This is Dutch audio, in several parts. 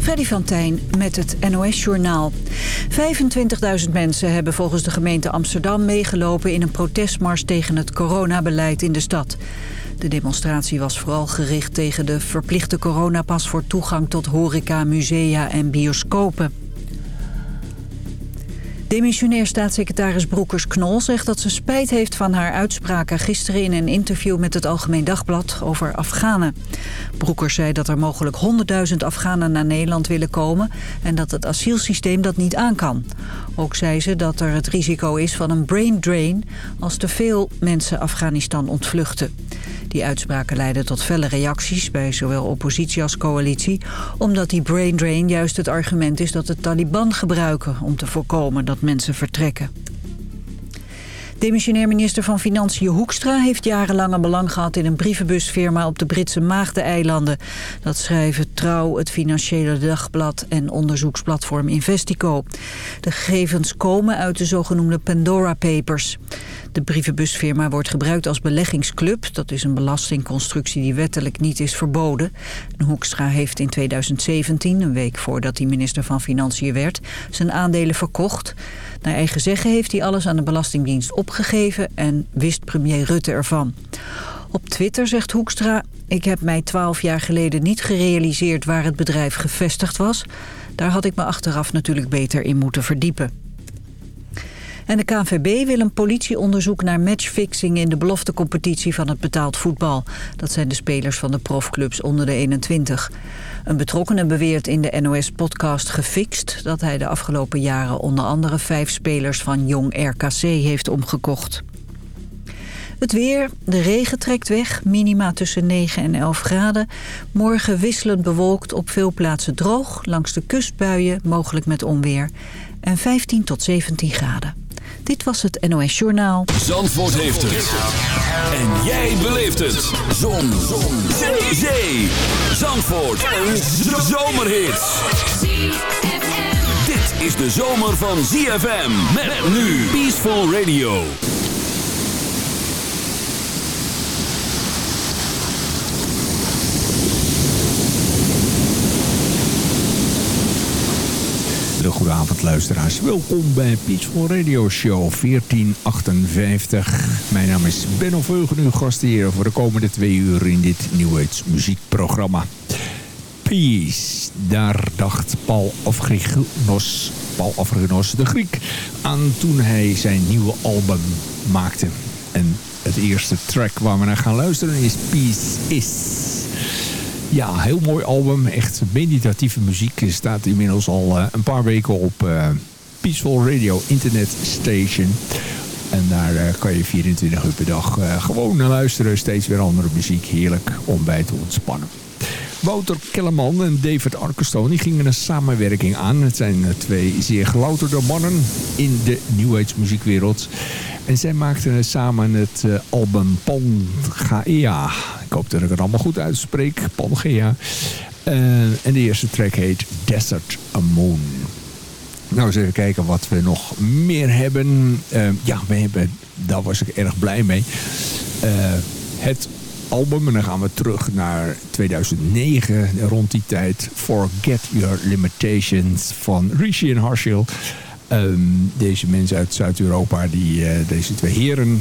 Freddy van Tijn met het NOS-journaal. 25.000 mensen hebben volgens de gemeente Amsterdam meegelopen... in een protestmars tegen het coronabeleid in de stad. De demonstratie was vooral gericht tegen de verplichte coronapas... voor toegang tot horeca, musea en bioscopen. Demissionair staatssecretaris Broekers-Knol zegt dat ze spijt heeft van haar uitspraken gisteren in een interview met het Algemeen Dagblad over Afghanen. Broekers zei dat er mogelijk 100.000 Afghanen naar Nederland willen komen en dat het asielsysteem dat niet aan kan. Ook zei ze dat er het risico is van een brain drain als te veel mensen Afghanistan ontvluchten. Die uitspraken leiden tot felle reacties bij zowel oppositie als coalitie... omdat die brain drain juist het argument is dat de Taliban gebruiken... om te voorkomen dat mensen vertrekken. Demissionair minister van Financiën Hoekstra heeft jarenlang een belang gehad in een brievenbusfirma op de Britse Maagdeneilanden. Dat schrijven Trouw, het Financiële Dagblad en onderzoeksplatform Investico. De gegevens komen uit de zogenoemde Pandora Papers. De brievenbusfirma wordt gebruikt als beleggingsclub. Dat is een belastingconstructie die wettelijk niet is verboden. Hoekstra heeft in 2017, een week voordat hij minister van Financiën werd, zijn aandelen verkocht. Naar eigen zeggen heeft hij alles aan de Belastingdienst opgegeven en wist premier Rutte ervan. Op Twitter zegt Hoekstra... ik heb mij twaalf jaar geleden niet gerealiseerd waar het bedrijf gevestigd was. Daar had ik me achteraf natuurlijk beter in moeten verdiepen. En de KNVB wil een politieonderzoek naar matchfixing in de beloftecompetitie van het betaald voetbal. Dat zijn de spelers van de profclubs onder de 21. Een betrokkenen beweert in de NOS-podcast Gefixt... dat hij de afgelopen jaren onder andere vijf spelers van Jong RKC heeft omgekocht. Het weer, de regen trekt weg, minima tussen 9 en 11 graden. Morgen wisselend bewolkt, op veel plaatsen droog. Langs de kustbuien, mogelijk met onweer. En 15 tot 17 graden. Dit was het NOS Journaal. Zandvoort heeft het. En jij beleeft het. Zon. Zon. Zee. Zee. Zandvoort. Een zomerhit. Dit is de zomer van ZFM. Met nu Peaceful Radio. Goedenavond luisteraars. Welkom bij Peaceful Radio Show 1458. Mijn naam is Benno Veugen, uw gastheer voor de komende twee uur in dit New muziekprogramma. Peace, daar dacht Paul Afrigenos, Paul Afrigenos de Griek aan toen hij zijn nieuwe album maakte. En het eerste track waar we naar gaan luisteren is Peace Is. Ja, heel mooi album. Echt meditatieve muziek. Staat inmiddels al uh, een paar weken op uh, Peaceful Radio Internet Station. En daar uh, kan je 24 uur per dag gewoon luisteren. Steeds weer andere muziek. Heerlijk om bij te ontspannen. Wouter Kellerman en David Arkenstone gingen een samenwerking aan. Het zijn twee zeer gelouterde mannen in de New Age muziekwereld. En zij maakten samen het album Pangaea. Ik hoop dat ik het allemaal goed uitspreek. Pangea. Uh, en de eerste track heet Desert Moon. Nou, eens even kijken wat we nog meer hebben. Uh, ja, we hebben, daar was ik erg blij mee. Uh, het album, en dan gaan we terug naar 2009, rond die tijd. Forget Your Limitations van Rishi en Harshil. Um, deze mensen uit Zuid-Europa, die uh, deze twee heren, een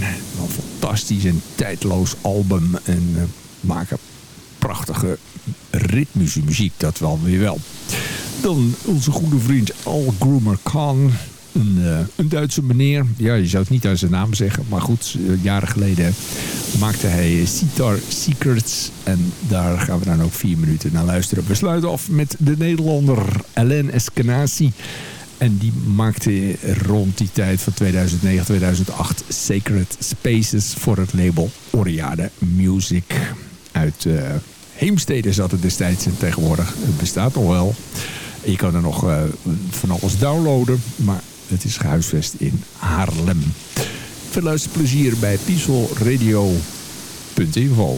fantastisch en tijdloos album. En uh, maken prachtige ritmische muziek, dat wel weer wel. Dan onze goede vriend Al Groomer Khan. Een, uh, een Duitse meneer. Ja, je zou het niet aan zijn naam zeggen. Maar goed, jaren geleden maakte hij Sitar Secrets. En daar gaan we dan ook vier minuten naar luisteren. We sluiten af met de Nederlander Alain Eskenazi. En die maakte rond die tijd van 2009, 2008 Sacred Spaces voor het label Oriade Music. Uit uh, Heemstede zat het destijds en tegenwoordig. Het bestaat nog wel. Je kan er nog uh, van alles downloaden, maar het is gehuisvest in Haarlem. Veel luisterplezier bij pieselradio.info.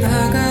daga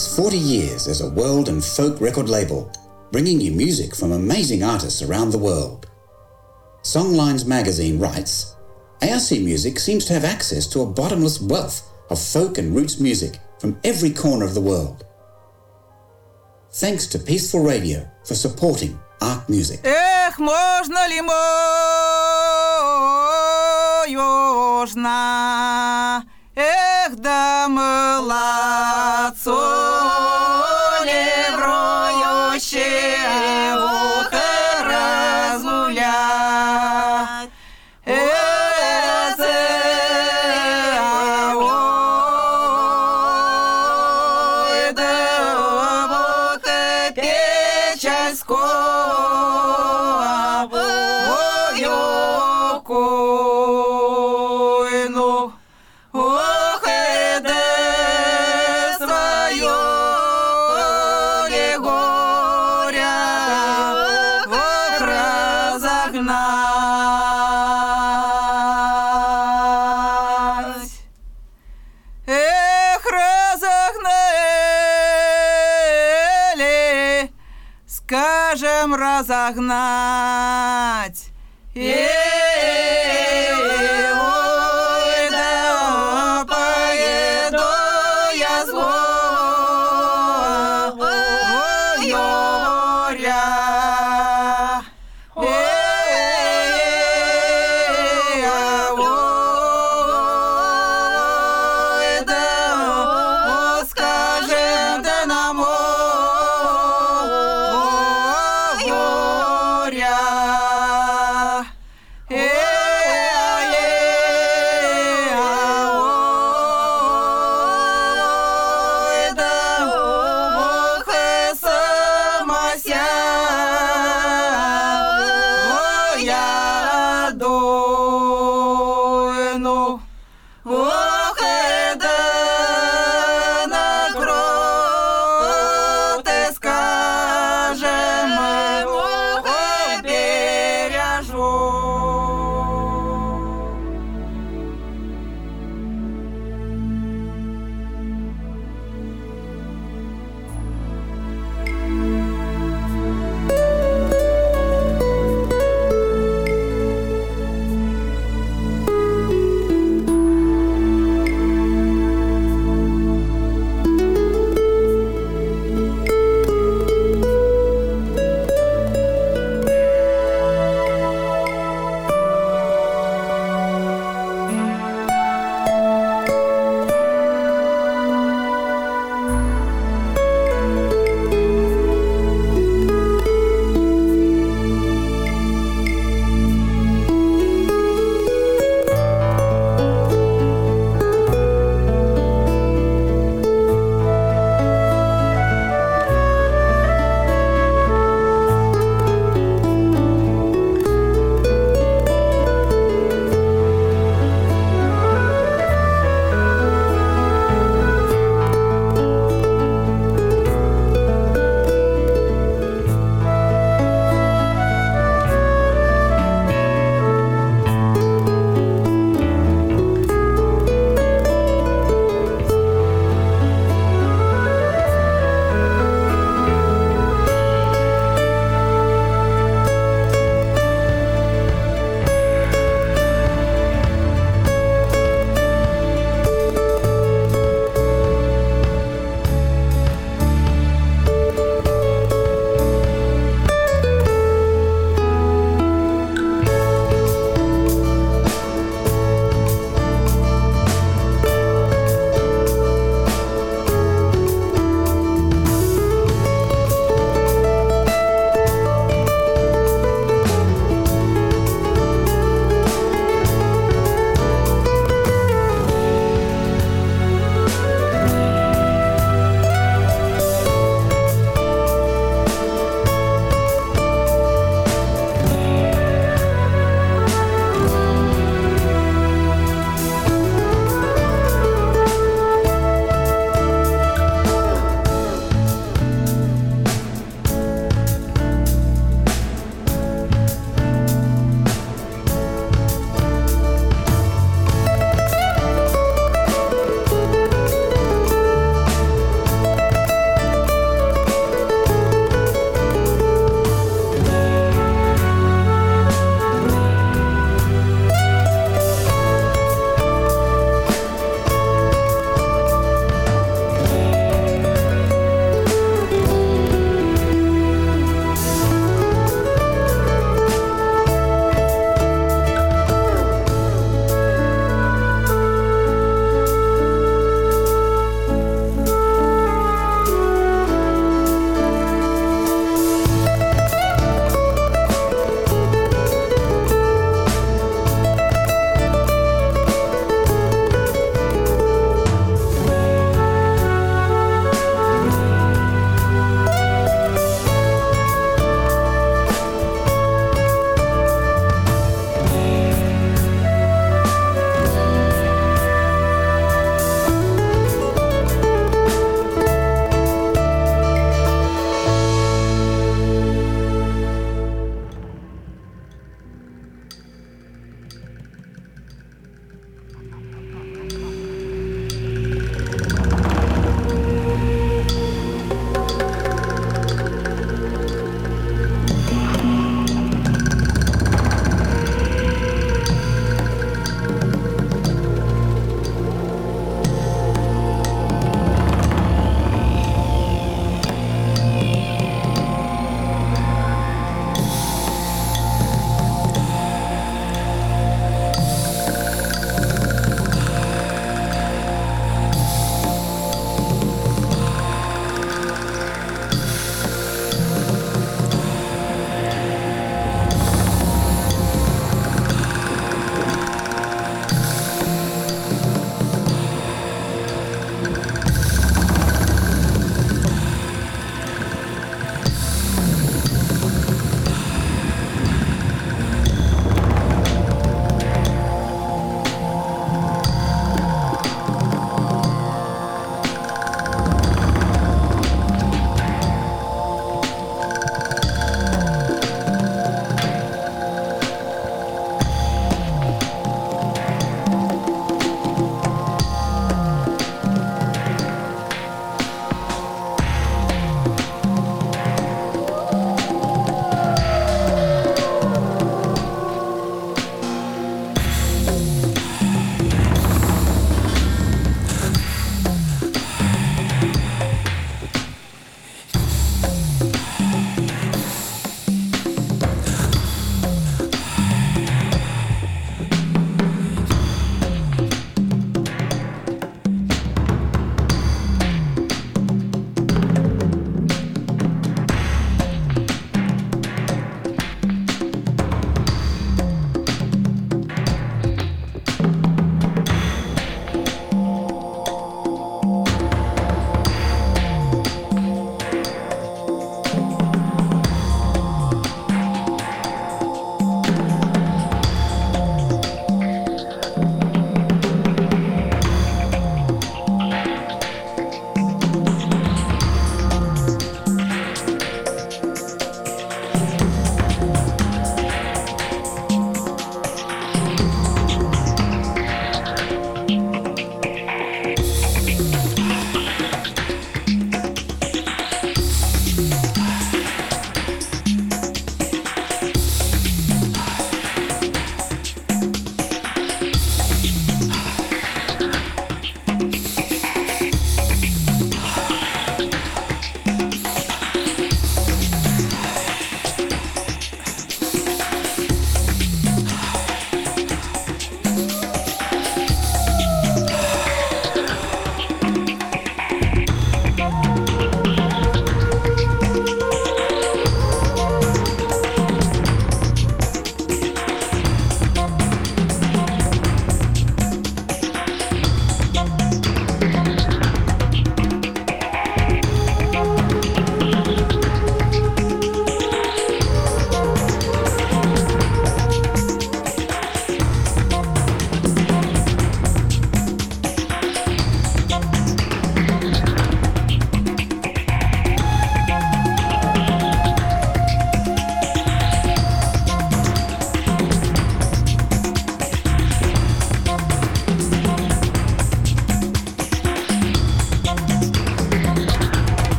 celebrates 40 years as a world and folk record label, bringing you music from amazing artists around the world. Songlines magazine writes ARC Music seems to have access to a bottomless wealth of folk and roots music from every corner of the world. Thanks to Peaceful Radio for supporting ARC Music. Эх, можно ли южна? Эх, да молодцу глазах.